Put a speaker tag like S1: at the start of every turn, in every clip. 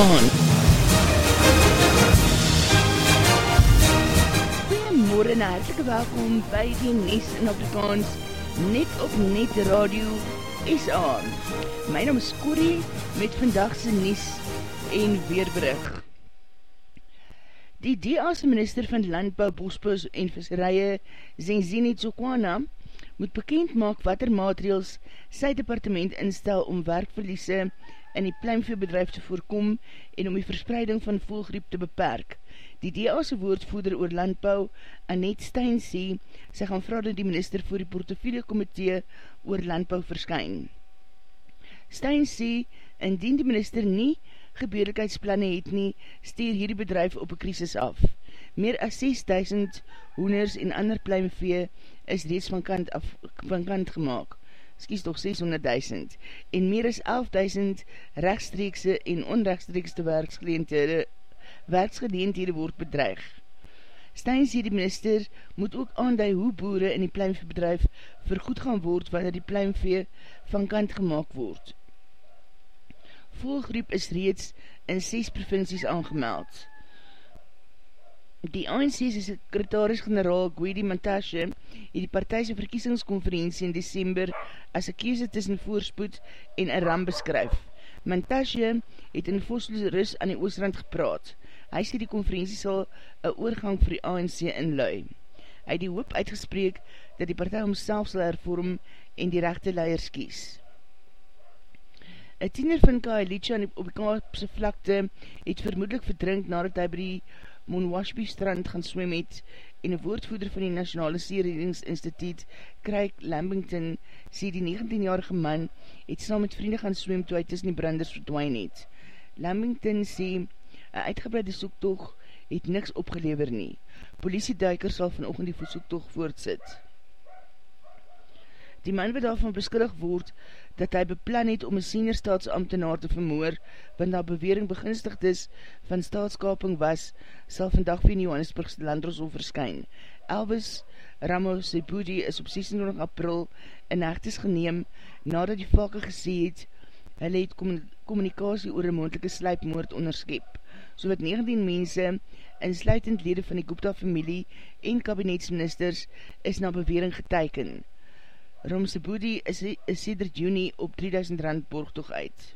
S1: Afrikaan. Goeiemorgen en hartelike welkom by die Nies in Afrikaans, net op Net Radio SA. My naam is Corrie met vandagse Nies en Weerbrug. Die DA's minister van Landbouw, Bosbos en Visserije, Zenzini Tsokwana, moet bekend maak wat er maatregels sy departement instel om werkverliese in die pluimveebedrijf te voorkom en om die verspreiding van voelgriep te beperk. Die DA'se woordvoeder oor landbouw, Annette Stein sê, sy gaan vraag dat die minister voor die portofiele komitee oor landbouw verskyn. Stein sê, indien die minister nie gebeurlikheidsplanne het nie, stuur hierdie bedrijf op een krisis af. Meer as 6000 hoeners en ander pluimvee is reeds van kant, af, van kant gemaakt skies toch 600.000, en meer as 11.000 rechtstreekse en onrechtstreekste werksgeleendhede, werksgeleendhede word bedreig. Stein sê die minister moet ook aandui hoe boere in die pluimveebedrijf vergoed gaan word wanneer die pluimvee van kant gemaakt word. Volgriep is reeds in 6 provincies aangemeld. Die ANC's sekretaris-generaal Gwedi Mantashe het die partijse verkiesingskonferentie in december as een keuze tussen voorspoed en een ram beskryf. Mantashe het in Vosloos aan die Oostrand gepraat. Hy sê die konferentie sal een oorgang vir die ANC inlui. Hy het die hoop uitgespreek dat die partij homself sal hervorm en die rechte leiers kies. Een tiener van Kaelicha op die Kaapse vlakte het vermoedelijk verdrink nadat hy by die Monwashby strand gaan swem het en een woordvoeder van die Nationale Seeredingsinstituut, Craig Lambington, sê die 19-jarige man het saam met vrienden gaan swem toe hy tussen die branders verdwijn het. Lambington sê, een uitgebreide soektocht het niks opgelever nie. Politieduiker sal vanochtend die voetsoektocht voortsit. Die man wat daarvan beskuldig word, dat hy beplan het om een senior staatsambtenaar te vermoor, want daar bewering beginstigd is van staatskaping was, sal vandag vir Johannesburgse landroshof verskyn. Elvis Ramos Sebudi is op 26 april in hechtes geneem, nadat die valke gesê het, hy het communicatie oor een moendelike sluipmoord onderskep, so wat 19 mense, insluitend lede van die Gupta familie en kabinetsministers, is na bewering geteiken. Romseboedi is, is sedert juni op 3000 rand borgtoog uit.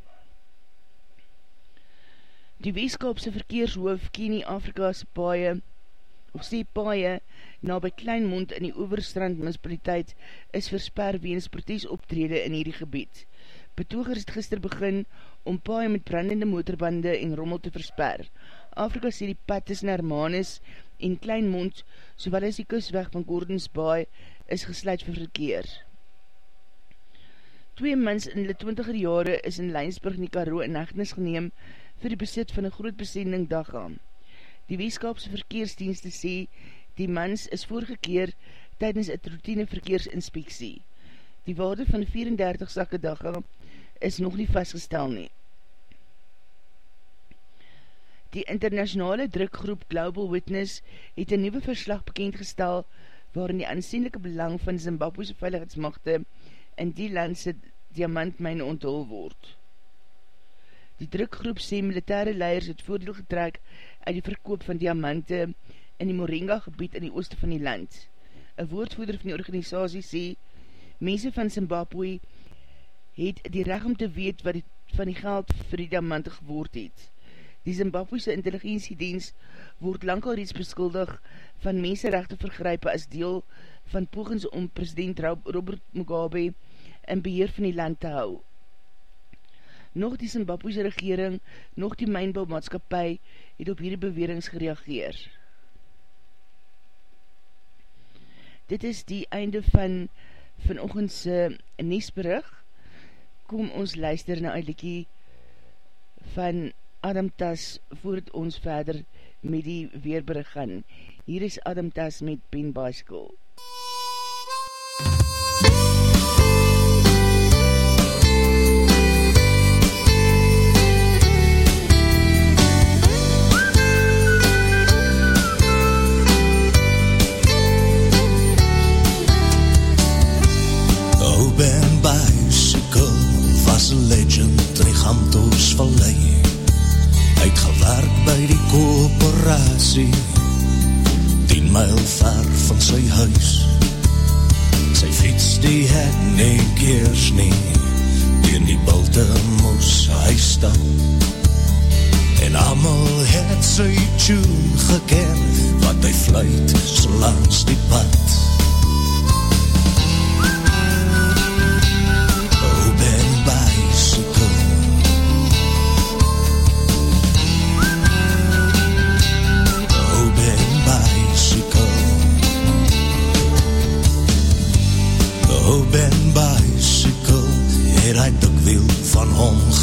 S1: Die weeskapse verkeershoof Kenie Afrika's paaie, of sê paaie, na by Kleinmond in die overstrand municipaliteit is versper weens protes optrede in hierdie gebied. Betogers het gister begin om paaie met brandende motorbande en rommel te versper. Afrika sê die pad tussen Hermanus en Kleinmond, sowel as die kusweg van Gordons Baai, is gesluit vir verkeer. Twee mens in die twintiger jare is in Leinsburg in die Karo in hechtenis geneem vir die besit van een groot besending daggaan. Die weeskapse verkeersdienste sê, die mens is voorgekeer tydens een routine verkeersinspeksie. Die waarde van 34 sakke daggaan is nog nie vastgestel nie. Die internationale drukgroep Global Witness het een nieuwe verslag bekendgestel waarin die aansienlijke belang van Zimbabwe's veiligheidsmachte in die landse diamantmijn onthul word. Die drukgroep sê militaire leiers het voordeel getrek uit die verkoop van diamante in die Moringa gebied in die ooste van die land. Een woordvoeder van die organisatie sê, mense van Zimbabwe het die recht om te weet wat die, van die geld vir die diamante geword het. Die Zimbabwese intelligentiedienst word lang al reeds beskuldig van mensenrechte vergrype as deel van pogings om president Robert Mugabe in beheer van die land te hou. Nog die Zimbabwese regering, nog die mijnbouwmaatskapie het op hierdie bewerings gereageer. Dit is die einde van vanoggendse Nesbrug. Kom ons luister na een liekie van Adam Tas voordat ons verder met die weerbrug gaan. Hier is Adam Tas met Ben Bicycle. Ben
S2: kooperatie Tien myl ver van sy huis. Sy fiets die het nie keers nie. Dien die bulte moes hy stap. En amal het sy tune geken Wat hy fluit so langs die pad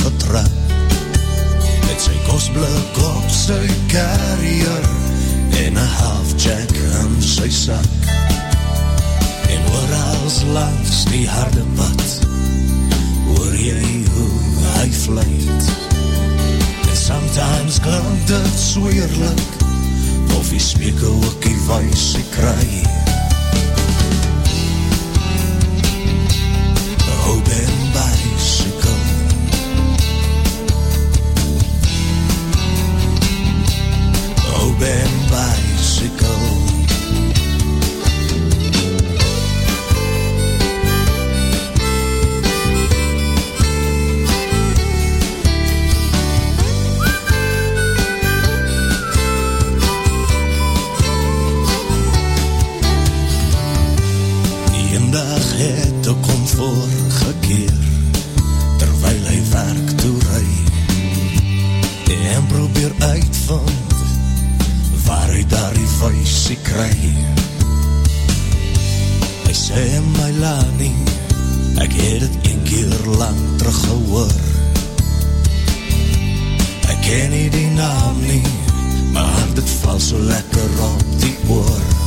S2: getrap Met sy kostblik op sy carrier En een halfjack in sy sak En oor als langs die harde pad Hoor jy hoe hy vluit En sometimes klink dit zweerlik Of die speke ook die wijs sy kry. Eendag het ek om voorgekeer Terwijl hy werk toe rui En probeer uitvind Waar hy daar die vuisie kry. Hy sê my lani Ek het het een keer lang teruggehoor. Ek ken nie die naam nie Maar dit val so lekker op die oor.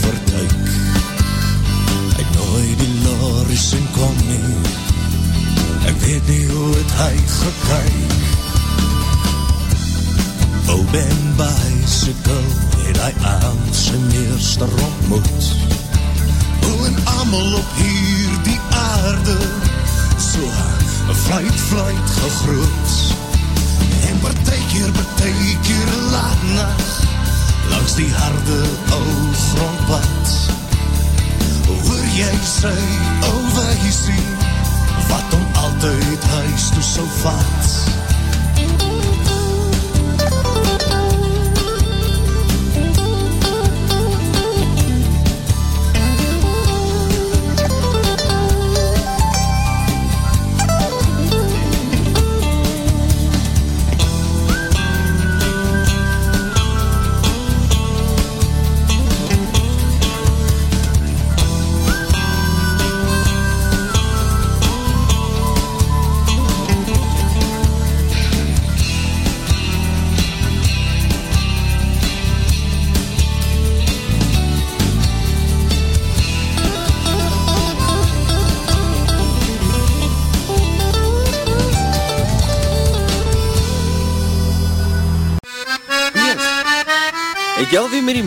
S2: vertrek. nooit die loris en kom nie, ek weet niet hoe het hij gekyk. O Ben Bicycle het hy aan sy meester moet Hoe en allemaal op hier die aarde, zo so vluit vluit gegroet. En partijkeer, beteker laat nacht, Langs die harde ou grondpad Hoor jy sy ou wysie Wat hom altyd huis toe sou vat.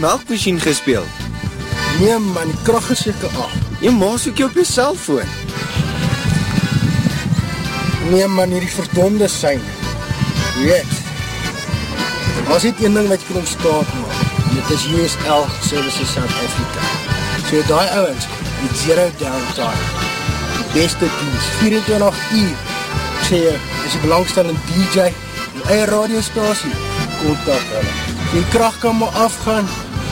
S3: Melkmachine gespeel?
S4: Nee man, die kracht is jyke af.
S3: Jy maas ook jy op jy cellfoon.
S4: Nee man, hier die verdonde sein. Weet, as dit een ding wat jy kan ontstaan maak, en dit is USL Services South Africa. So die ouwens, die zero downtime, die beste dienst, 24 uur, ek sê jy, is die belangstellende DJ, die eie radiostasie, kontak hulle. Die kracht kan maar afgaan,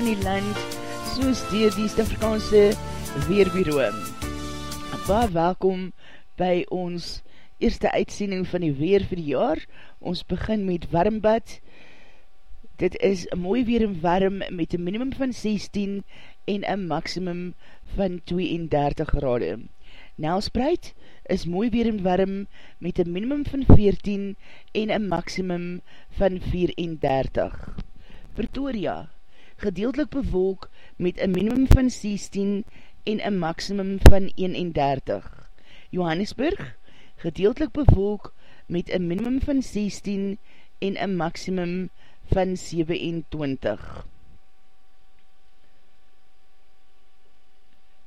S1: In die land, soos dier die Stafrikaanse Weerbureau. Baie welkom by ons eerste uitsending van die weer vir die jaar. Ons begin met warmbad. Dit is mooi weer en warm met een minimum van 16 en een maximum van 32 grade. Nelspreid is mooi weer en warm met een minimum van 14 en een maximum van 34. Pretoria, gedeeltelik bewolk met een minimum van 16 en een maximum van 31. Johannesburg, gedeeltelik bewolk met een minimum van 16 en een maximum van 27.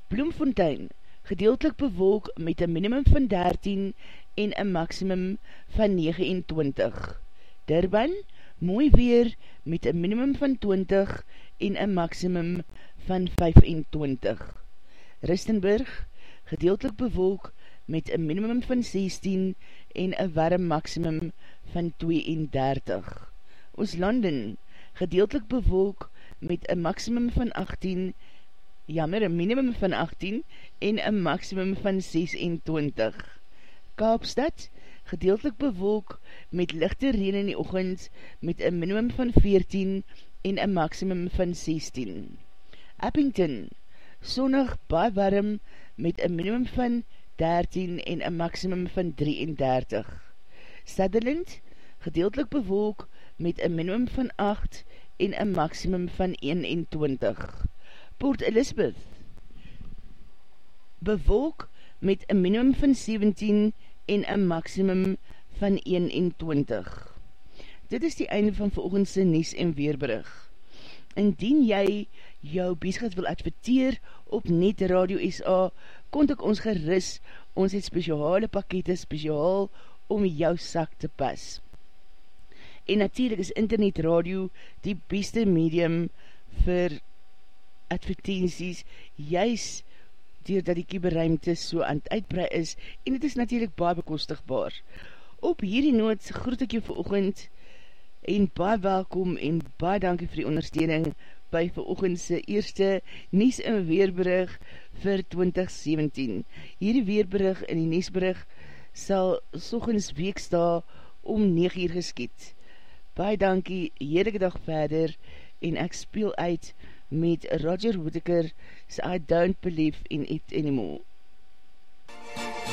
S1: Bloemfontein, gedeeltelik bewolk met een minimum van 13 en een maximum van 29. Durban, mooi weer met een minimum van 20 en een maximum van 25. Ristenburg, gedeeltelik bewolk met een minimum van 16 en een warm maximum van 32. Ooslanden, gedeeltelik bewolk met een maximum van 18 jammer, een minimum van 18 en een maximum van 26. Kaapstad, gedeeltelik bewolk met lichte reen in die ochend met een minimum van 14 en een maximum van 16. Eppington, sonnig baie warm met een minimum van 13 en een maximum van 33. Sutherland, gedeeltelik bewolk met een minimum van 8 en een maximum van 21. Port Elizabeth bewolk met een minimum van 17 en een maximum van 21. Dit is die einde van volgendse Nies en Weerbrug. Indien jy jou bezigheid wil adverteer op Net Radio SA, kontak ons geris, ons het speciale pakete speciaal om jou sak te pas. En natuurlijk is internet radio die beste medium vir advertenties, juist doordat die kieberuimte so aan het uitbrei is, en het is natuurlijk baie bekostigbaar. Op hierdie noot groet ek jou veroogend, en baie welkom en baie dankie vir die ondersteuning by veroogendse eerste Nies en Weerbrug vir 2017. Hierdie Weerbrug en die Niesbrug sal sogens weeksta om 9 uur geskiet. Baie dankie, heerlijke dag verder, en ek speel uit met Roger Whittaker se I Don't Believe in It Anymore. Now